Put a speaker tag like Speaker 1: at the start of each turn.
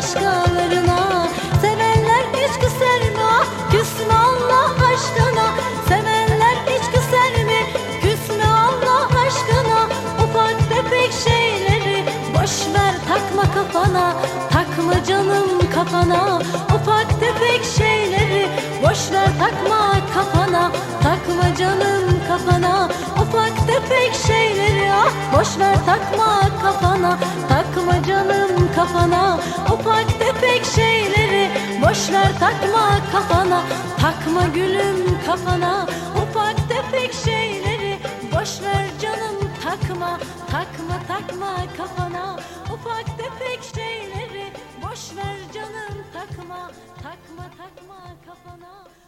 Speaker 1: başkalarına. Sevenler hiç küser ah küsme Allah aşkına. Sevenler hiç küser mi küsme Allah aşkına. Ufak tefek şeyleri boş ver takma kafana. Takma canım kafana. Ufak tefek şeyleri boş ver takma kafana. Takma canım kafana. Ufak tefek şeyleri ah boş ver takma kafana. Takma canım kafana. tefek şeyleri boş ver takma kafana Takma gülüm kafana. Ufak tefek şeyleri boş ver canım takma takma takma kafana. Ufak tefek şeyleri boş ver canım takma takma takma kafana